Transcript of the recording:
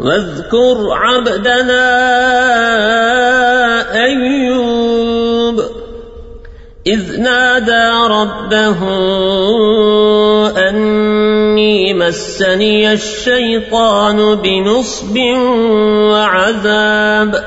واذكر عبدنا أيوب إذ نادى ربه أني مسني الشيطان بنصب وعذاب